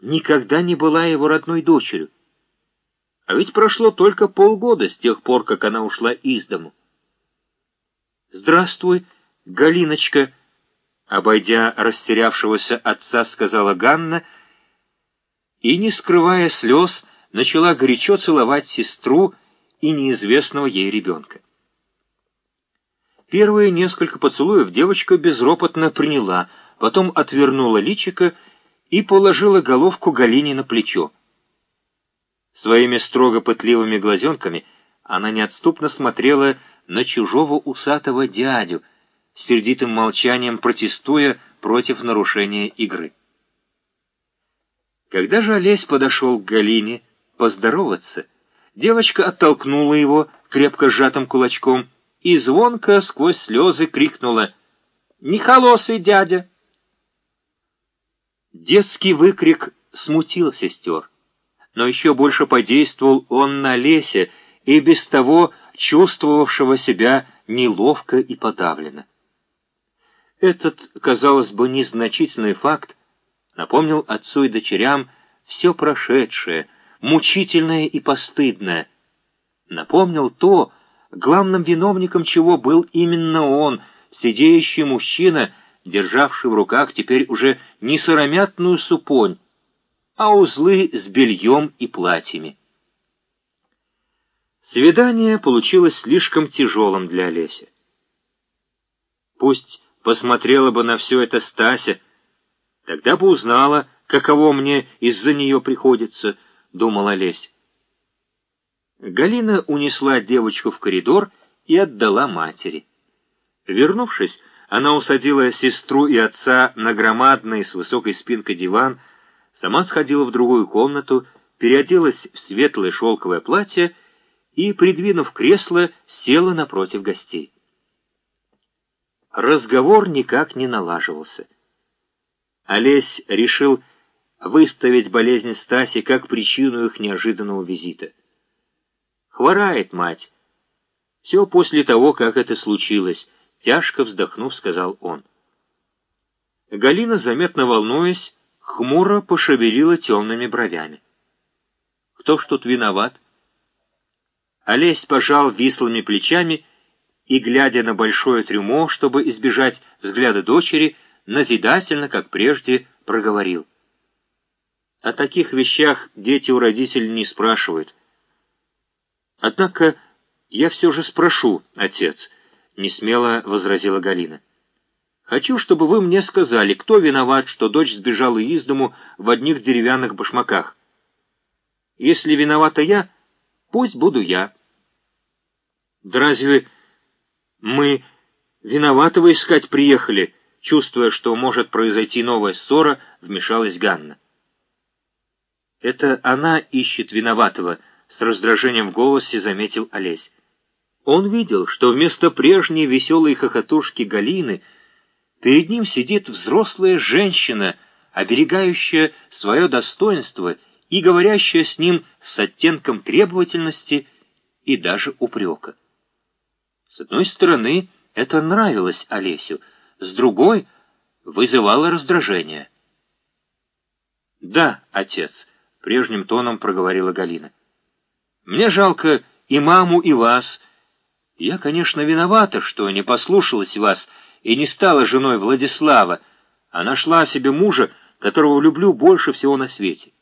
никогда не была его родной дочерью. А ведь прошло только полгода с тех пор, как она ушла из дому. «Здравствуй, Галиночка!» Обойдя растерявшегося отца, сказала Ганна, и, не скрывая слез, начала горячо целовать сестру и неизвестного ей ребенка. Первые несколько поцелуев девочка безропотно приняла, потом отвернула личико и положила головку Галине на плечо. Своими строго пытливыми глазенками она неотступно смотрела на чужого усатого дядю, сердитым молчанием протестуя против нарушения игры. Когда же Олесь подошел к Галине поздороваться, девочка оттолкнула его крепко сжатым кулачком и звонко сквозь слезы крикнула «Не холосый дядя!». Детский выкрик смутил сестер, но еще больше подействовал он на Лесе и без того чувствовавшего себя неловко и подавленно. Этот, казалось бы, незначительный факт напомнил отцу и дочерям все прошедшее, мучительное и постыдное. Напомнил то, главным виновником чего был именно он, сидеющий мужчина, державший в руках теперь уже не сыромятную супонь, а узлы с бельем и платьями. Свидание получилось слишком тяжелым для Олеся. Пусть посмотрела бы на все это Стася, тогда бы узнала, каково мне из-за нее приходится, — думал Олесь. Галина унесла девочку в коридор и отдала матери. Вернувшись, она усадила сестру и отца на громадный с высокой спинкой диван, сама сходила в другую комнату, переоделась в светлое шелковое платье и, придвинув кресло, села напротив гостей. Разговор никак не налаживался. Олесь решил выставить болезнь Стаси как причину их неожиданного визита. «Хворает мать. Все после того, как это случилось», — тяжко вздохнув, сказал он. Галина, заметно волнуясь, хмуро пошевелила темными бровями. «Кто ж тут виноват?» Олесь пожал вислыми плечами и, глядя на большое трюмо, чтобы избежать взгляда дочери, назидательно, как прежде, проговорил. О таких вещах дети у родителей не спрашивают. Однако я все же спрошу, отец, — несмело возразила Галина. Хочу, чтобы вы мне сказали, кто виноват, что дочь сбежала из дому в одних деревянных башмаках. Если виновата я, пусть буду я. Да разве... Мы виноватого искать приехали, чувствуя, что может произойти новая ссора, вмешалась Ганна. Это она ищет виноватого, с раздражением в голосе заметил Олесь. Он видел, что вместо прежней веселой хохотушки Галины перед ним сидит взрослая женщина, оберегающая свое достоинство и говорящая с ним с оттенком требовательности и даже упрека. С одной стороны, это нравилось Олесю, с другой — вызывало раздражение. «Да, отец», — прежним тоном проговорила Галина. «Мне жалко и маму, и вас. Я, конечно, виновата, что не послушалась вас и не стала женой Владислава, а нашла себе мужа, которого люблю больше всего на свете.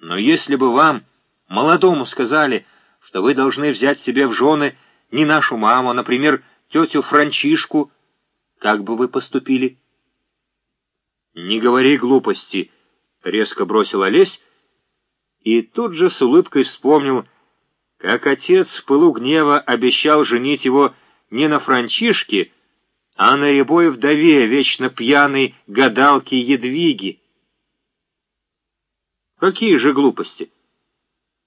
Но если бы вам, молодому, сказали, что вы должны взять себе в жены — ни нашу маму, например, тетю Франчишку, как бы вы поступили? «Не говори глупости», — резко бросил Олесь, и тут же с улыбкой вспомнил, как отец в пылу гнева обещал женить его не на Франчишке, а на рябой вдове, вечно пьяной гадалке Едвиги. Какие же глупости!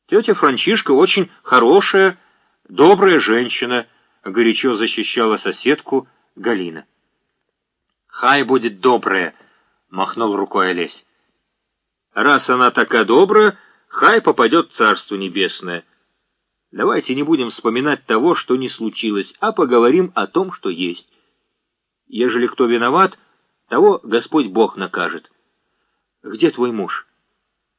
Тетя Франчишка очень хорошая, Добрая женщина, горячо защищала соседку Галина. «Хай будет добрая», — махнул рукой Олесь. «Раз она такая добрая, хай попадет в Царство Небесное. Давайте не будем вспоминать того, что не случилось, а поговорим о том, что есть. Ежели кто виноват, того Господь Бог накажет. Где твой муж?»